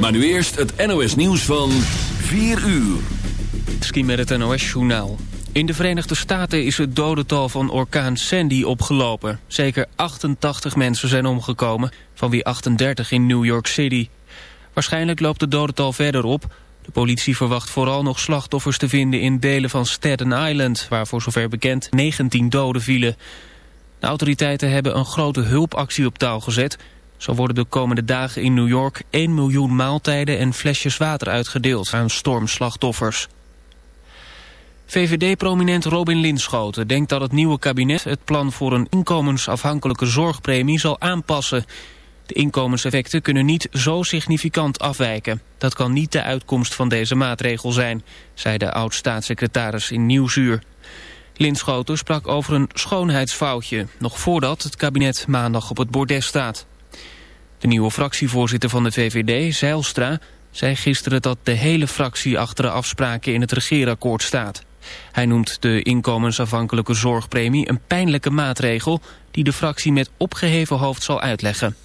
Maar nu eerst het NOS nieuws van 4 uur. Ski met het NOS-journaal. In de Verenigde Staten is het dodental van orkaan Sandy opgelopen. Zeker 88 mensen zijn omgekomen, van wie 38 in New York City. Waarschijnlijk loopt het dodental verder op. De politie verwacht vooral nog slachtoffers te vinden in delen van Staten Island... waar voor zover bekend 19 doden vielen. De autoriteiten hebben een grote hulpactie op touw gezet... Zo worden de komende dagen in New York 1 miljoen maaltijden en flesjes water uitgedeeld aan stormslachtoffers. VVD-prominent Robin Linschoten denkt dat het nieuwe kabinet het plan voor een inkomensafhankelijke zorgpremie zal aanpassen. De inkomenseffecten kunnen niet zo significant afwijken. Dat kan niet de uitkomst van deze maatregel zijn, zei de oud-staatssecretaris in Nieuwsuur. Linschoten sprak over een schoonheidsfoutje, nog voordat het kabinet maandag op het bordes staat. De nieuwe fractievoorzitter van de VVD, Zeilstra, zei gisteren dat de hele fractie achter de afspraken in het regeerakkoord staat. Hij noemt de inkomensafhankelijke zorgpremie een pijnlijke maatregel die de fractie met opgeheven hoofd zal uitleggen.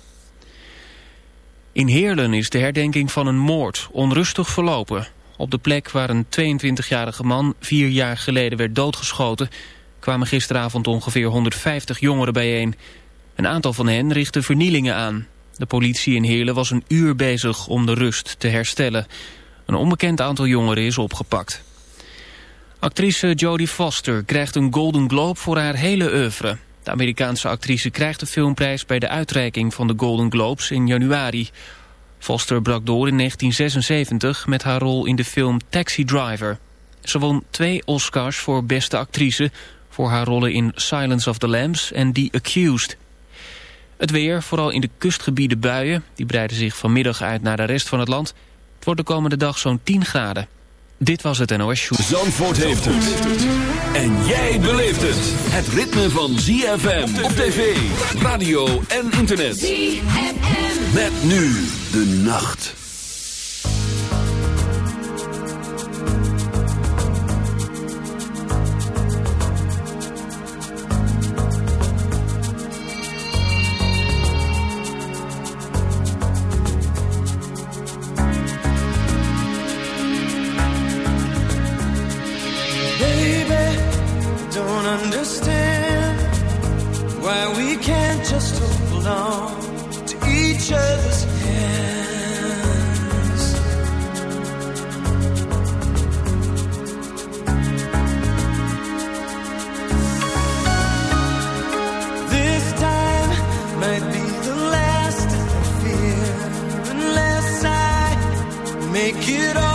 In Heerlen is de herdenking van een moord onrustig verlopen. Op de plek waar een 22-jarige man vier jaar geleden werd doodgeschoten... kwamen gisteravond ongeveer 150 jongeren bijeen. Een aantal van hen richtte vernielingen aan. De politie in Heerlen was een uur bezig om de rust te herstellen. Een onbekend aantal jongeren is opgepakt. Actrice Jodie Foster krijgt een Golden Globe voor haar hele oeuvre. De Amerikaanse actrice krijgt de filmprijs bij de uitreiking van de Golden Globes in januari. Foster brak door in 1976 met haar rol in de film Taxi Driver. Ze won twee Oscars voor beste actrice voor haar rollen in Silence of the Lambs en The Accused. Het weer, vooral in de kustgebieden buien. Die breiden zich vanmiddag uit naar de rest van het land. Het wordt de komende dag zo'n 10 graden. Dit was het NOS Show. Zandvoort heeft het. En jij beleeft het. Het ritme van ZFM op tv, radio en internet. ZFM. Met nu de nacht. holding to each other's hands. This time might be the last I fear, unless I make it all.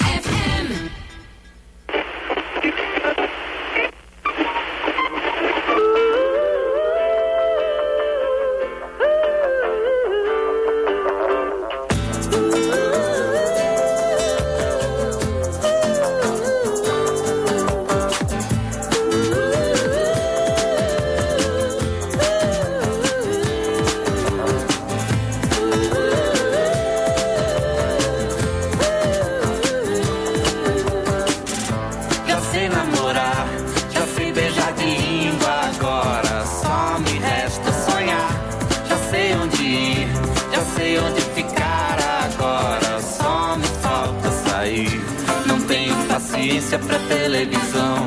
onde ficar agora, só me falta sair. Não tenho paciência pra televisão.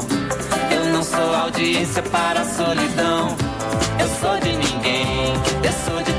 Eu não sou audiência para a solidão. Eu sou de ninguém, eu sou de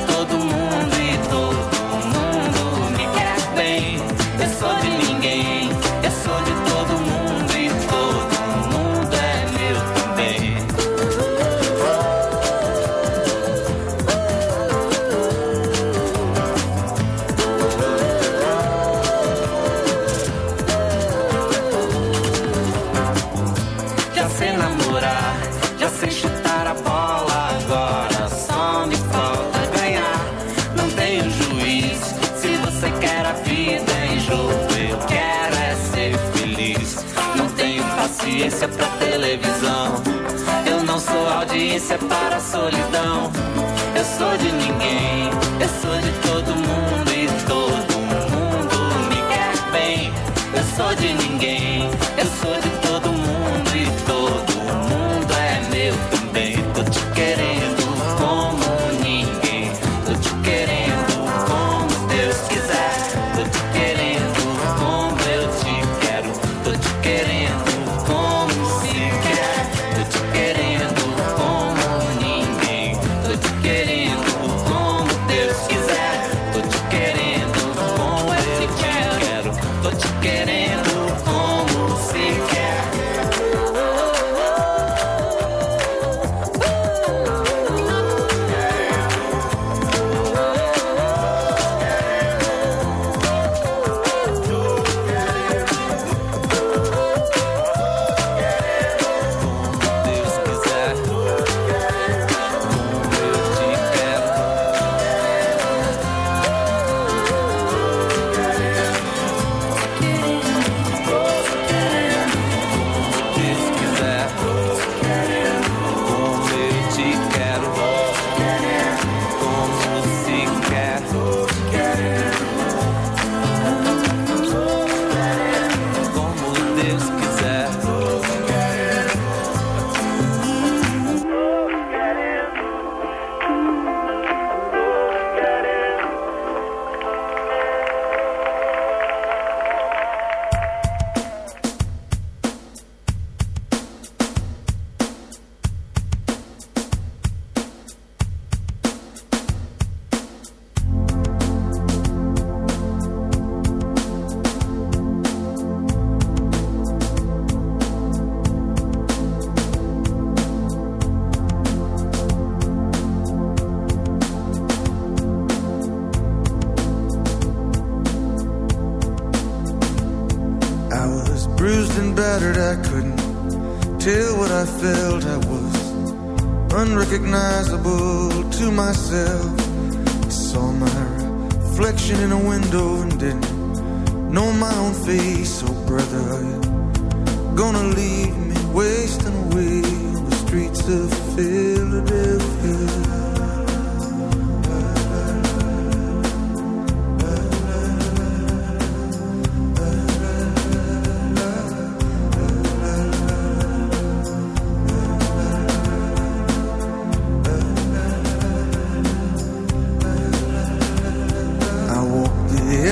me separa a solidão. Eu sou de ninguém, eu sou de todo mundo e todo mundo me quer bem. Eu sou de ninguém.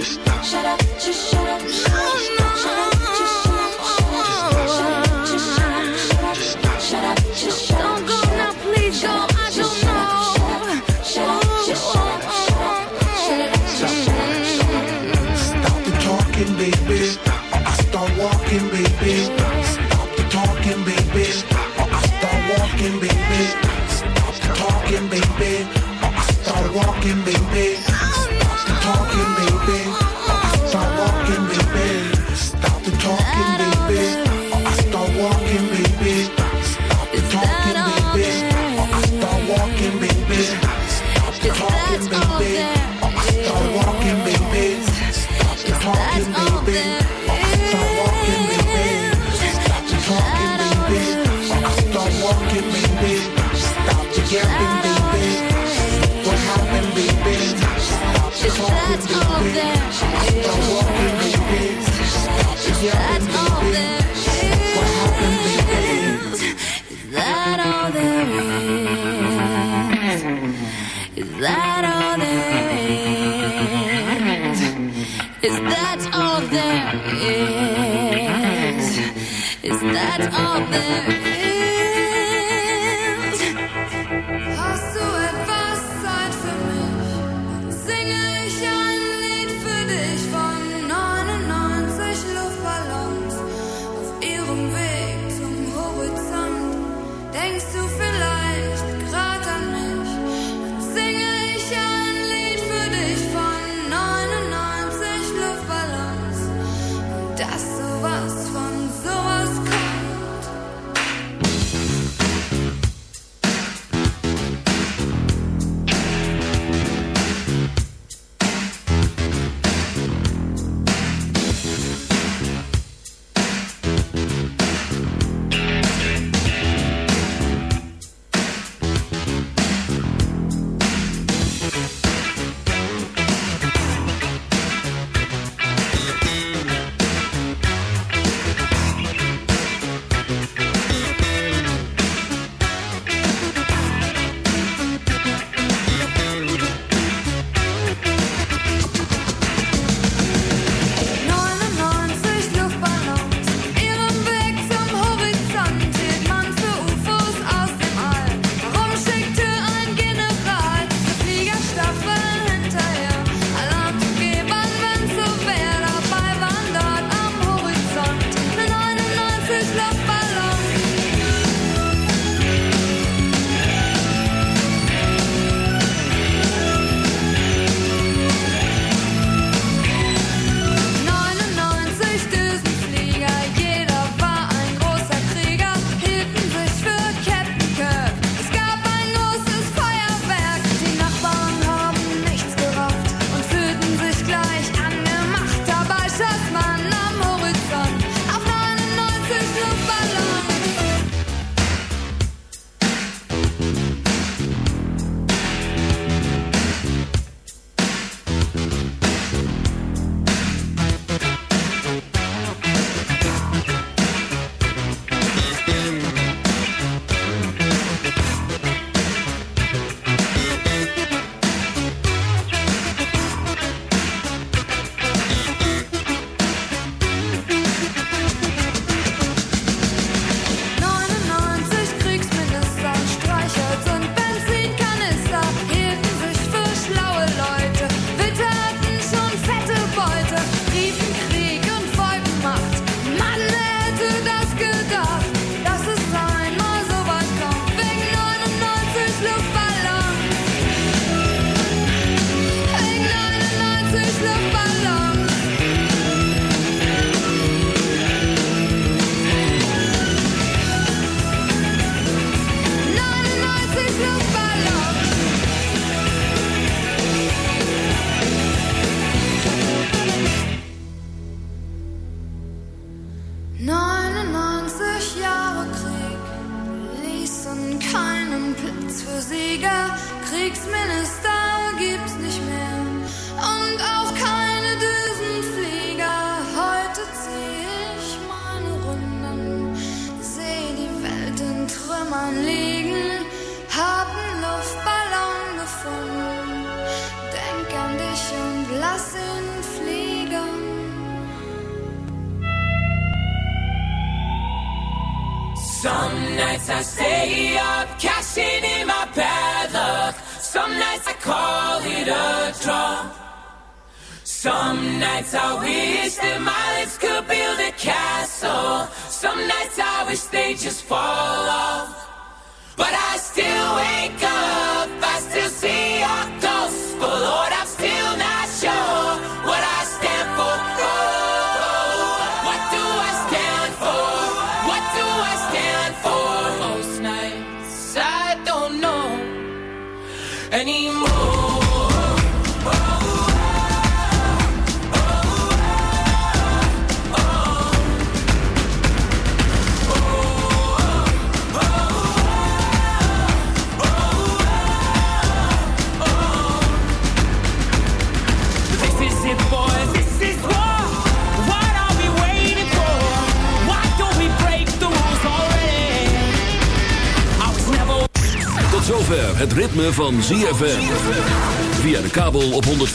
up, shut up. Shut up, just shut up. Shut up, that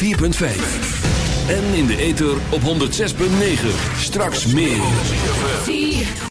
104.5. En in de ether op 106.9. Straks meer.